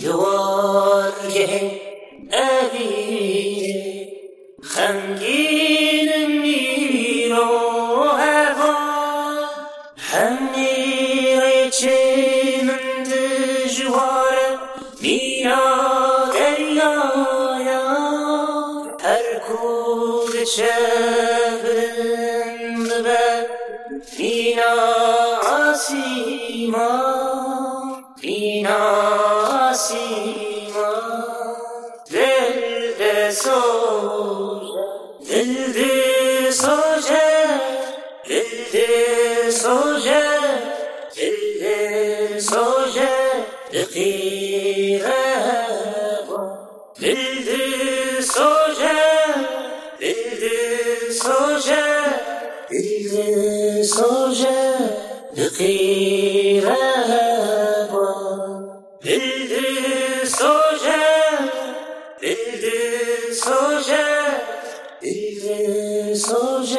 یوارگه اویه خمگین میرو هوا همیره چه من دجواره مینا دریایا هر کود شبن ببر مینا آسیما مینا Sima Dil de soja Dil de soja Dil de soja Dil de soja Dikira Dil de soja Dil de soja Dil de soja Dikira Dil Il est songeait, il est songeait,